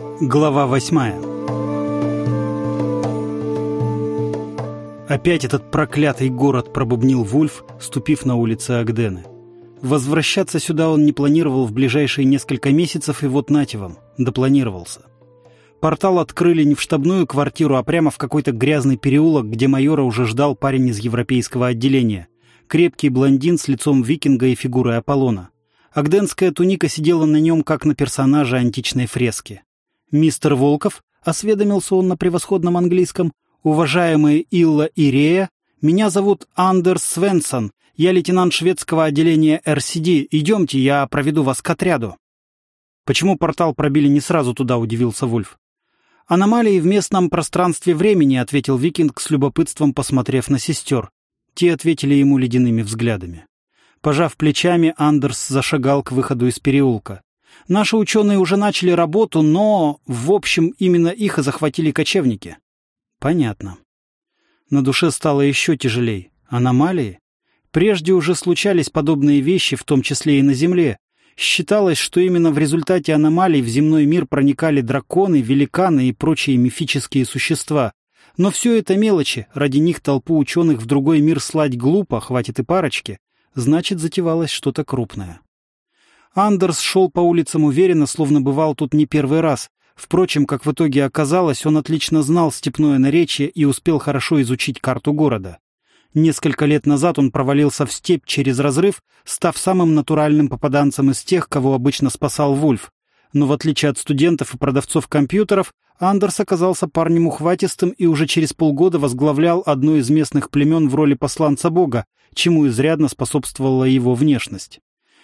Глава восьмая Опять этот проклятый город пробубнил Вульф, ступив на улицы Агдены. Возвращаться сюда он не планировал в ближайшие несколько месяцев, и вот нате вам, допланировался. Портал открыли не в штабную квартиру, а прямо в какой-то грязный переулок, где майора уже ждал парень из европейского отделения. Крепкий блондин с лицом викинга и фигурой Аполлона. Агденская туника сидела на нем, как на персонаже античной фрески. «Мистер Волков», — осведомился он на превосходном английском, «уважаемые Илла и Рея, меня зовут Андерс Свенсон, я лейтенант шведского отделения РСД, идемте, я проведу вас к отряду». «Почему портал пробили не сразу туда?» — удивился Вульф. «Аномалии в местном пространстве времени», — ответил Викинг с любопытством, посмотрев на сестер. Те ответили ему ледяными взглядами. Пожав плечами, Андерс зашагал к выходу из переулка. Наши ученые уже начали работу, но, в общем, именно их и захватили кочевники. Понятно. На душе стало еще тяжелей. Аномалии? Прежде уже случались подобные вещи, в том числе и на Земле. Считалось, что именно в результате аномалий в земной мир проникали драконы, великаны и прочие мифические существа. Но все это мелочи, ради них толпу ученых в другой мир слать глупо, хватит и парочки. Значит, затевалось что-то крупное. Андерс шел по улицам уверенно, словно бывал тут не первый раз. Впрочем, как в итоге оказалось, он отлично знал степное наречие и успел хорошо изучить карту города. Несколько лет назад он провалился в степь через разрыв, став самым натуральным попаданцем из тех, кого обычно спасал Вульф. Но в отличие от студентов и продавцов компьютеров, Андерс оказался парнем ухватистым и уже через полгода возглавлял одно из местных племен в роли посланца бога, чему изрядно способствовала его внешность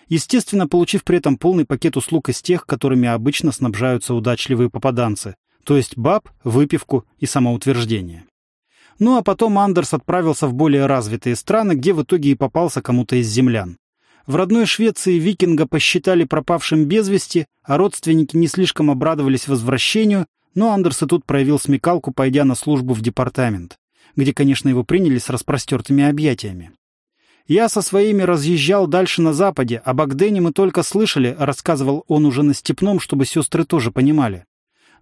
естественно, получив при этом полный пакет услуг из тех, которыми обычно снабжаются удачливые попаданцы, то есть баб, выпивку и самоутверждение. Ну а потом Андерс отправился в более развитые страны, где в итоге и попался кому-то из землян. В родной Швеции викинга посчитали пропавшим без вести, а родственники не слишком обрадовались возвращению, но Андерс и тут проявил смекалку, пойдя на службу в департамент, где, конечно, его приняли с распростертыми объятиями. Я со своими разъезжал дальше на западе, о Багдене мы только слышали, рассказывал он уже на Степном, чтобы сестры тоже понимали.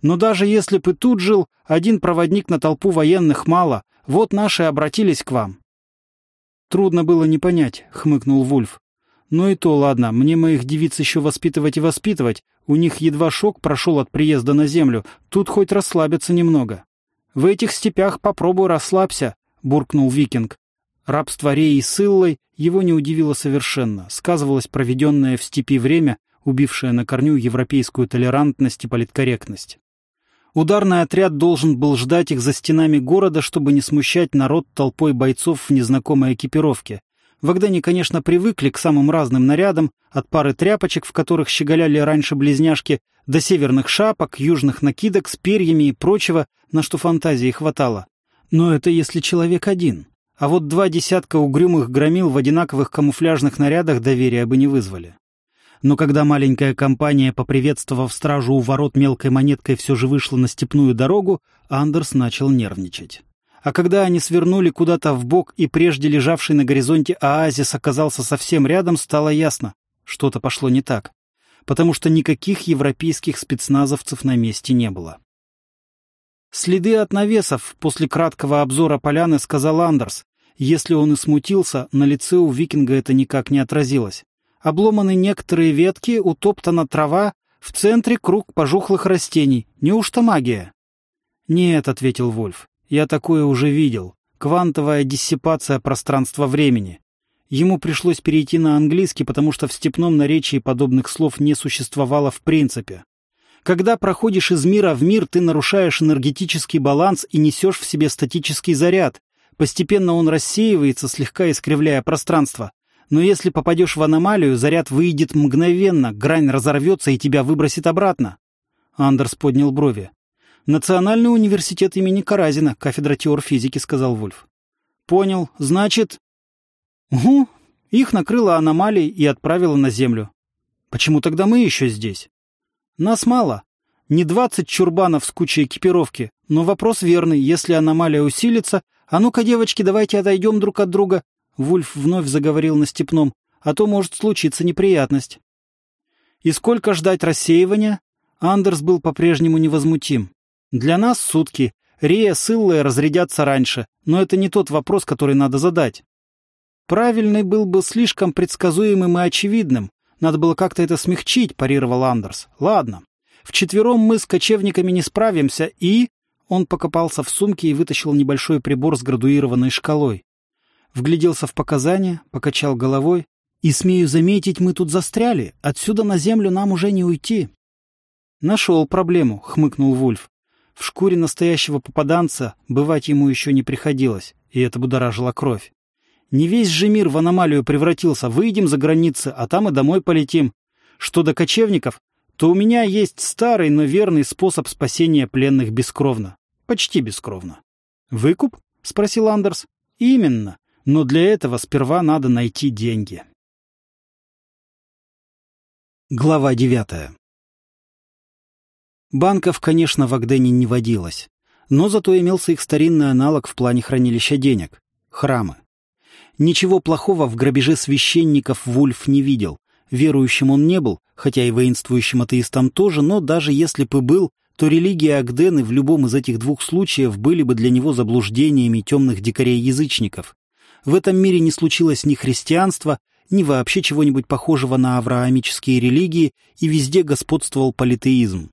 Но даже если бы тут жил, один проводник на толпу военных мало, вот наши обратились к вам. Трудно было не понять, хмыкнул Вульф. Ну и то ладно, мне моих девиц еще воспитывать и воспитывать, у них едва шок прошел от приезда на землю, тут хоть расслабиться немного. В этих степях попробуй расслабься, буркнул викинг. Рабство Реи с его не удивило совершенно. Сказывалось проведенное в степи время, убившее на корню европейскую толерантность и политкорректность. Ударный отряд должен был ждать их за стенами города, чтобы не смущать народ толпой бойцов в незнакомой экипировке. В Агдане, конечно, привыкли к самым разным нарядам, от пары тряпочек, в которых щеголяли раньше близняшки, до северных шапок, южных накидок с перьями и прочего, на что фантазии хватало. Но это если человек один. А вот два десятка угрюмых громил в одинаковых камуфляжных нарядах доверия бы не вызвали. Но когда маленькая компания, поприветствовав стражу у ворот мелкой монеткой, все же вышла на степную дорогу, Андерс начал нервничать. А когда они свернули куда-то в бок и прежде лежавший на горизонте оазис оказался совсем рядом, стало ясно, что-то пошло не так, потому что никаких европейских спецназовцев на месте не было. Следы от навесов после краткого обзора поляны сказал Андерс. Если он и смутился, на лице у викинга это никак не отразилось. Обломаны некоторые ветки, утоптана трава, в центре круг пожухлых растений. Неужто магия? «Нет», — ответил Вольф, — «я такое уже видел. Квантовая диссипация пространства-времени. Ему пришлось перейти на английский, потому что в степном наречии подобных слов не существовало в принципе. Когда проходишь из мира в мир, ты нарушаешь энергетический баланс и несешь в себе статический заряд. Постепенно он рассеивается, слегка искривляя пространство. Но если попадешь в аномалию, заряд выйдет мгновенно, грань разорвется и тебя выбросит обратно. Андерс поднял брови. «Национальный университет имени Каразина, кафедра теор-физики», — сказал Вульф. «Понял. Значит...» «Угу. Их накрыла аномалией и отправила на Землю. Почему тогда мы еще здесь?» Нас мало. Не двадцать чурбанов с кучей экипировки, но вопрос верный. Если аномалия усилится... А ну-ка, девочки, давайте отойдем друг от друга. Вульф вновь заговорил на степном. А то может случиться неприятность. И сколько ждать рассеивания? Андерс был по-прежнему невозмутим. «Для нас сутки. Рия с Иллой разрядятся раньше, но это не тот вопрос, который надо задать». «Правильный был бы слишком предсказуемым и очевидным. Надо было как-то это смягчить», — парировал Андерс. «Ладно. Вчетвером мы с кочевниками не справимся, и...» Он покопался в сумке и вытащил небольшой прибор с градуированной шкалой. Вгляделся в показания, покачал головой. «И, смею заметить, мы тут застряли. Отсюда на землю нам уже не уйти». «Нашел проблему», — хмыкнул Вульф. В шкуре настоящего попаданца бывать ему еще не приходилось, и это будоражило кровь. Не весь же мир в аномалию превратился. Выйдем за границы, а там и домой полетим. Что до кочевников, то у меня есть старый, но верный способ спасения пленных бескровно. Почти бескровно. «Выкуп?» — спросил Андерс. «Именно. Но для этого сперва надо найти деньги». Глава девятая Банков, конечно, в Агдене не водилось. Но зато имелся их старинный аналог в плане хранилища денег — храмы. Ничего плохого в грабеже священников Вульф не видел. Верующим он не был, хотя и воинствующим атеистом тоже, но даже если бы был, то религия Агдены в любом из этих двух случаев были бы для него заблуждениями темных дикарей-язычников. В этом мире не случилось ни христианства, ни вообще чего-нибудь похожего на авраамические религии, и везде господствовал политеизм.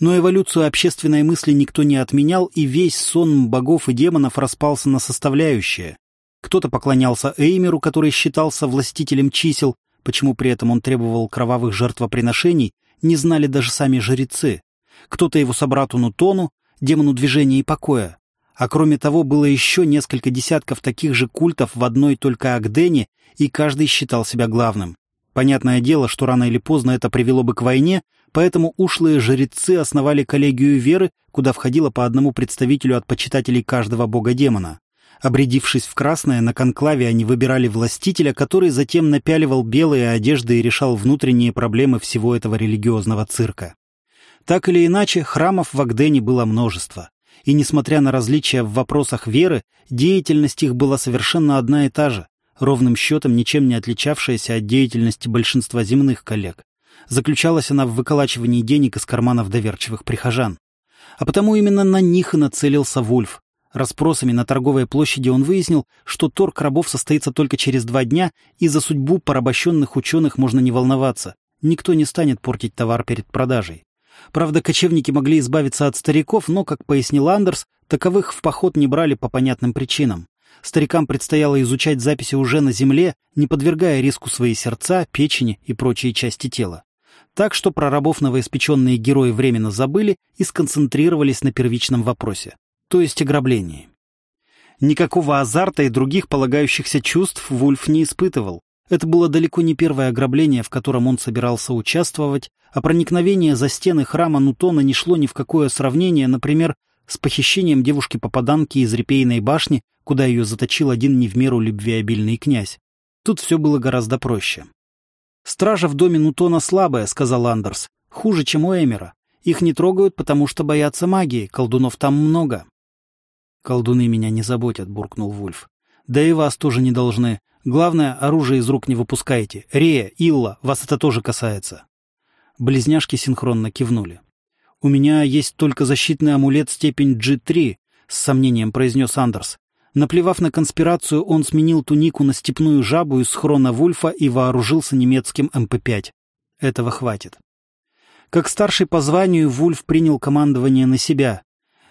Но эволюцию общественной мысли никто не отменял, и весь сон богов и демонов распался на составляющие. Кто-то поклонялся Эймеру, который считался властителем чисел, почему при этом он требовал кровавых жертвоприношений, не знали даже сами жрецы. Кто-то его собрату Нутону, демону движения и покоя. А кроме того, было еще несколько десятков таких же культов в одной только Агдене, и каждый считал себя главным. Понятное дело, что рано или поздно это привело бы к войне, поэтому ушлые жрецы основали коллегию веры, куда входило по одному представителю от почитателей каждого бога-демона. Обрядившись в красное, на конклаве они выбирали властителя, который затем напяливал белые одежды и решал внутренние проблемы всего этого религиозного цирка. Так или иначе, храмов в Агдене было множество. И несмотря на различия в вопросах веры, деятельность их была совершенно одна и та же, ровным счетом ничем не отличавшаяся от деятельности большинства земных коллег. Заключалась она в выколачивании денег из карманов доверчивых прихожан. А потому именно на них и нацелился Вульф, Распросами на торговой площади он выяснил, что торг рабов состоится только через два дня, и за судьбу порабощенных ученых можно не волноваться. Никто не станет портить товар перед продажей. Правда, кочевники могли избавиться от стариков, но, как пояснил Андерс, таковых в поход не брали по понятным причинам. Старикам предстояло изучать записи уже на земле, не подвергая риску свои сердца, печени и прочие части тела. Так что про рабов новоиспеченные герои временно забыли и сконцентрировались на первичном вопросе то есть ограблении. Никакого азарта и других полагающихся чувств Вульф не испытывал. Это было далеко не первое ограбление, в котором он собирался участвовать, а проникновение за стены храма Нутона не шло ни в какое сравнение, например, с похищением девушки-попаданки из Репейной башни, куда ее заточил один не в меру любвеобильный князь. Тут все было гораздо проще. «Стража в доме Нутона слабая», — сказал Андерс. «Хуже, чем у Эмера. Их не трогают, потому что боятся магии, колдунов там много». «Колдуны меня не заботят», — буркнул Вульф. «Да и вас тоже не должны. Главное, оружие из рук не выпускайте. Рея, Илла, вас это тоже касается». Близняшки синхронно кивнули. «У меня есть только защитный амулет степень G3», — с сомнением произнес Андерс. Наплевав на конспирацию, он сменил тунику на степную жабу из хрона Вульфа и вооружился немецким МП-5. Этого хватит. Как старший по званию, Вульф принял командование на себя.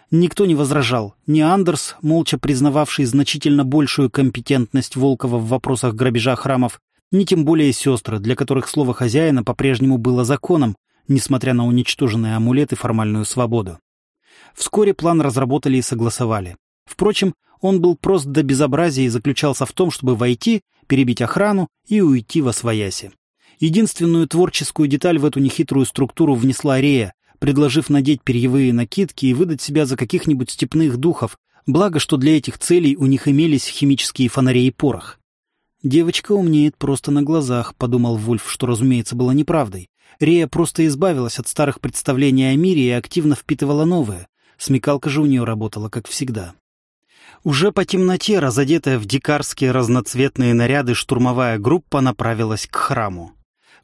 Никто не возражал. Ни Андерс, молча признававший значительно большую компетентность Волкова в вопросах грабежа храмов, ни тем более сестры, для которых слово хозяина по-прежнему было законом, несмотря на уничтоженные амулеты и формальную свободу. Вскоре план разработали и согласовали. Впрочем, он был прост до безобразия и заключался в том, чтобы войти, перебить охрану и уйти во свояси. Единственную творческую деталь в эту нехитрую структуру внесла Рея, предложив надеть перьевые накидки и выдать себя за каких-нибудь степных духов, благо, что для этих целей у них имелись химические фонари и порох. «Девочка умнеет просто на глазах», — подумал Вульф, что, разумеется, было неправдой. Рея просто избавилась от старых представлений о мире и активно впитывала новое. Смекалка же у нее работала, как всегда. Уже по темноте, разодетая в дикарские разноцветные наряды, штурмовая группа направилась к храму.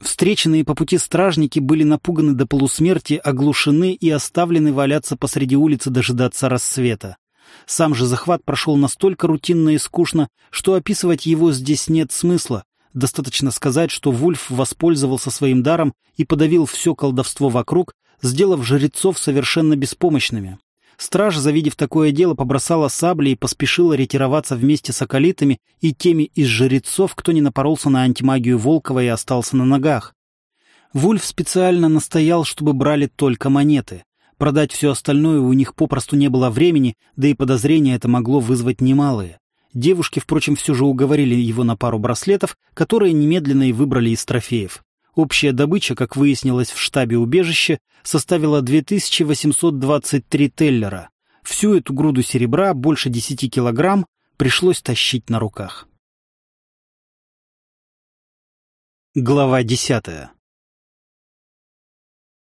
Встреченные по пути стражники были напуганы до полусмерти, оглушены и оставлены валяться посреди улицы дожидаться рассвета. Сам же захват прошел настолько рутинно и скучно, что описывать его здесь нет смысла. Достаточно сказать, что Вульф воспользовался своим даром и подавил все колдовство вокруг, сделав жрецов совершенно беспомощными. Страж, завидев такое дело, побросала сабли и поспешила ретироваться вместе с околитами и теми из жрецов, кто не напоролся на антимагию Волкова и остался на ногах. Вульф специально настоял, чтобы брали только монеты. Продать все остальное у них попросту не было времени, да и подозрения это могло вызвать немалые. Девушки, впрочем, все же уговорили его на пару браслетов, которые немедленно и выбрали из трофеев. Общая добыча, как выяснилось в штабе убежища, составила 2823 теллера. Всю эту груду серебра, больше 10 килограмм, пришлось тащить на руках. Глава десятая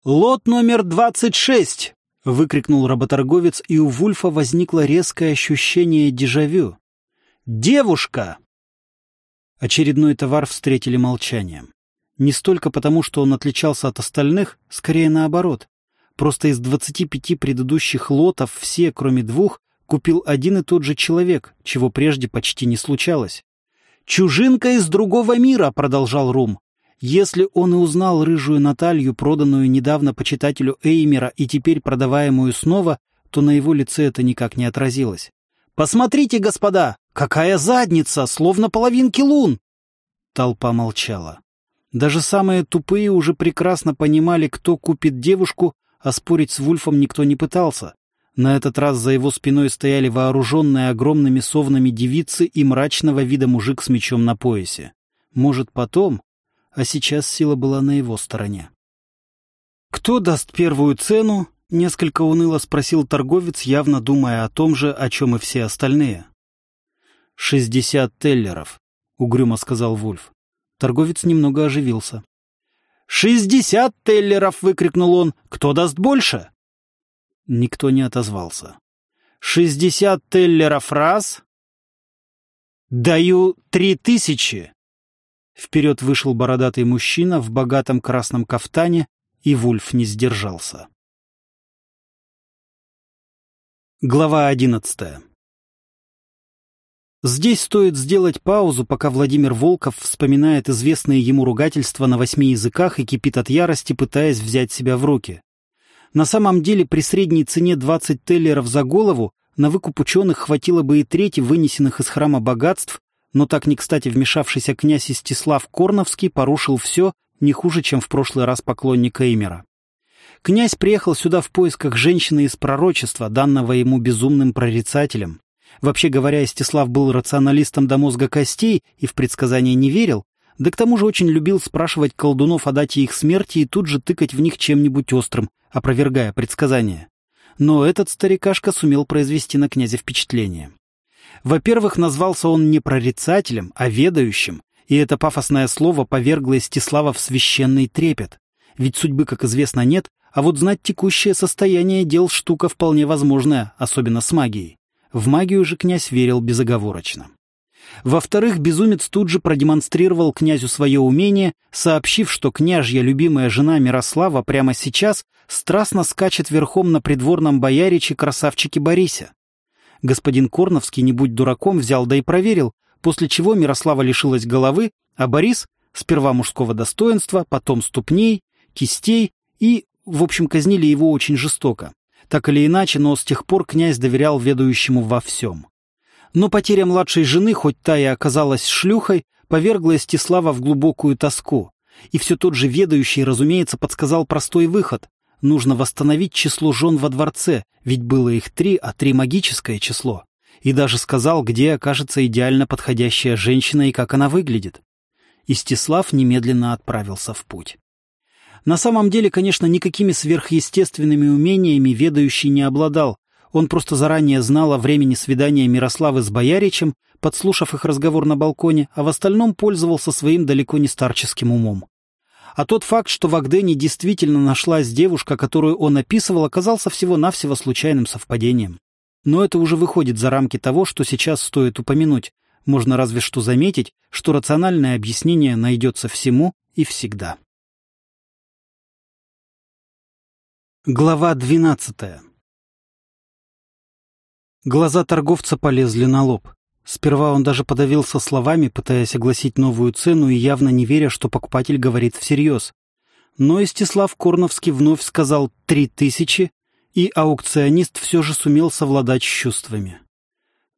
«Лот номер двадцать шесть!» — выкрикнул работорговец, и у Вульфа возникло резкое ощущение дежавю. «Девушка!» Очередной товар встретили молчанием. Не столько потому, что он отличался от остальных, скорее наоборот. Просто из 25 предыдущих лотов все, кроме двух, купил один и тот же человек, чего прежде почти не случалось. «Чужинка из другого мира», — продолжал Рум. Если он и узнал рыжую Наталью, проданную недавно почитателю Эймера и теперь продаваемую снова, то на его лице это никак не отразилось. «Посмотрите, господа! Какая задница! Словно половинки лун!» Толпа молчала. Даже самые тупые уже прекрасно понимали, кто купит девушку, а спорить с Вульфом никто не пытался. На этот раз за его спиной стояли вооруженные огромными совнами девицы и мрачного вида мужик с мечом на поясе. Может, потом, а сейчас сила была на его стороне. «Кто даст первую цену?» — несколько уныло спросил торговец, явно думая о том же, о чем и все остальные. «Шестьдесят теллеров», — угрюмо сказал Вульф. Торговец немного оживился. «Шестьдесят теллеров!» — выкрикнул он. «Кто даст больше?» Никто не отозвался. «Шестьдесят теллеров раз!» «Даю три тысячи!» Вперед вышел бородатый мужчина в богатом красном кафтане, и Вульф не сдержался. Глава одиннадцатая Здесь стоит сделать паузу, пока Владимир Волков вспоминает известные ему ругательства на восьми языках и кипит от ярости, пытаясь взять себя в руки. На самом деле, при средней цене 20 теллеров за голову на выкуп ученых хватило бы и трети вынесенных из храма богатств, но так не кстати вмешавшийся князь Истислав Корновский порушил все не хуже, чем в прошлый раз поклонник Эймера. Князь приехал сюда в поисках женщины из пророчества, данного ему безумным прорицателем. Вообще говоря, Истислав был рационалистом до мозга костей и в предсказания не верил, да к тому же очень любил спрашивать колдунов о дате их смерти и тут же тыкать в них чем-нибудь острым, опровергая предсказания. Но этот старикашка сумел произвести на князя впечатление. Во-первых, назвался он не прорицателем, а ведающим, и это пафосное слово повергло Истислава в священный трепет. Ведь судьбы, как известно, нет, а вот знать текущее состояние дел штука вполне возможная, особенно с магией. В магию же князь верил безоговорочно. Во-вторых, безумец тут же продемонстрировал князю свое умение, сообщив, что княжья любимая жена Мирослава прямо сейчас страстно скачет верхом на придворном бояриче красавчике Борисе. Господин Корновский, не будь дураком, взял да и проверил, после чего Мирослава лишилась головы, а Борис — сперва мужского достоинства, потом ступней, кистей и, в общем, казнили его очень жестоко. Так или иначе, но с тех пор князь доверял ведающему во всем. Но потеря младшей жены, хоть та и оказалась шлюхой, повергла Истислава в глубокую тоску. И все тот же ведающий, разумеется, подсказал простой выход. Нужно восстановить число жен во дворце, ведь было их три, а три магическое число. И даже сказал, где окажется идеально подходящая женщина и как она выглядит. Истислав немедленно отправился в путь. На самом деле, конечно, никакими сверхъестественными умениями ведающий не обладал. Он просто заранее знал о времени свидания Мирославы с Бояричем, подслушав их разговор на балконе, а в остальном пользовался своим далеко не старческим умом. А тот факт, что в Агдене действительно нашлась девушка, которую он описывал, оказался всего-навсего случайным совпадением. Но это уже выходит за рамки того, что сейчас стоит упомянуть. Можно разве что заметить, что рациональное объяснение найдется всему, и всегда. Глава двенадцатая Глаза торговца полезли на лоб. Сперва он даже подавился словами, пытаясь огласить новую цену и явно не веря, что покупатель говорит всерьез. Но Истислав Корновский вновь сказал «три тысячи», и аукционист все же сумел совладать с чувствами.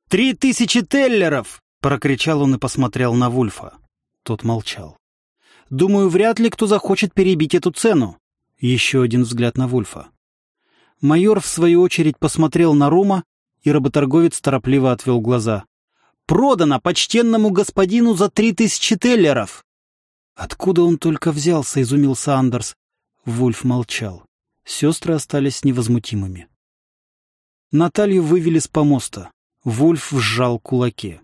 «Три тысячи теллеров!» — прокричал он и посмотрел на Вульфа. Тот молчал. «Думаю, вряд ли кто захочет перебить эту цену». Еще один взгляд на Вульфа. Майор, в свою очередь, посмотрел на Рума, и работорговец торопливо отвел глаза. «Продано почтенному господину за три тысячи теллеров!» «Откуда он только взялся?» — изумился Андерс. Вульф молчал. Сестры остались невозмутимыми. Наталью вывели с помоста. Вульф сжал кулаки.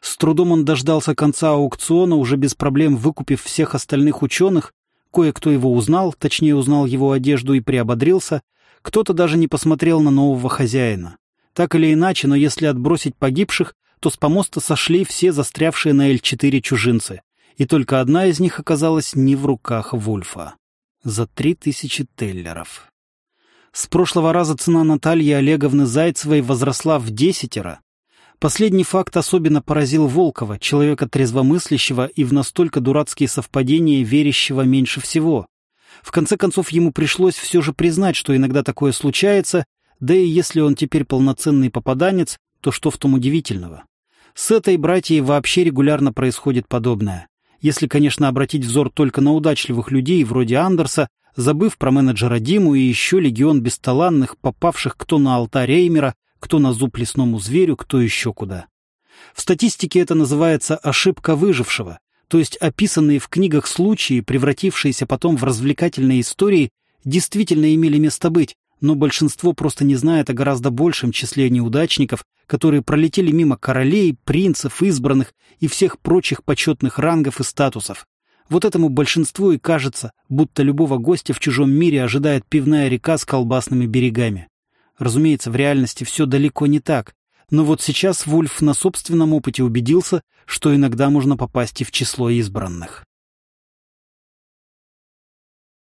С трудом он дождался конца аукциона, уже без проблем выкупив всех остальных ученых. Кое-кто его узнал, точнее узнал его одежду и приободрился. Кто-то даже не посмотрел на нового хозяина. Так или иначе, но если отбросить погибших, то с помоста сошли все застрявшие на Л-4 чужинцы. И только одна из них оказалась не в руках Вульфа за три тысячи теллеров. С прошлого раза цена Натальи Олеговны Зайцевой возросла в десятеро. Последний факт особенно поразил Волкова, человека трезвомыслящего и в настолько дурацкие совпадения верящего меньше всего. В конце концов, ему пришлось все же признать, что иногда такое случается, да и если он теперь полноценный попаданец, то что в том удивительного? С этой братьей вообще регулярно происходит подобное если, конечно, обратить взор только на удачливых людей вроде Андерса, забыв про менеджера Диму и еще легион бесталанных, попавших кто на алтарь Эймера, кто на зуб лесному зверю, кто еще куда. В статистике это называется «ошибка выжившего», то есть описанные в книгах случаи, превратившиеся потом в развлекательные истории, действительно имели место быть, но большинство просто не знает о гораздо большем числе неудачников, которые пролетели мимо королей, принцев, избранных и всех прочих почетных рангов и статусов. Вот этому большинству и кажется, будто любого гостя в чужом мире ожидает пивная река с колбасными берегами. Разумеется, в реальности все далеко не так. Но вот сейчас Вульф на собственном опыте убедился, что иногда можно попасть и в число избранных.